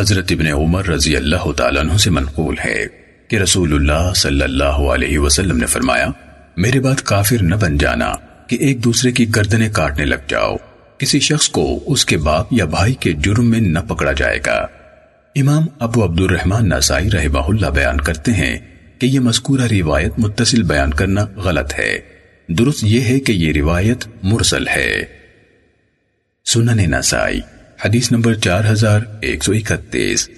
حضرت ابن عمر رضی اللہ تعالیٰ عنہ سے منقول ہے کہ رسول اللہ صلی اللہ علیہ وسلم نے فرمایا، میرے بعد کافر نہ بن جانا کہ ایک دوسرے کی گردنیں کاٹنے لگ جاؤ۔ کسی شخص کو اس کے باپ یا بھائی کے جرم میں نہ پکڑا جائے گا۔ امام ابو عبد الرحمن نسائی رحمہ اللہ بیان کرتے ہیں کہ یہ مذکورہ روایت متصل بیان کرنا غلط ہے۔ درست یہ ہے کہ یہ روایت مرسل ہے۔ سنن نسائی حدیث نمبر چار ہزار ایک سو اکتیس۔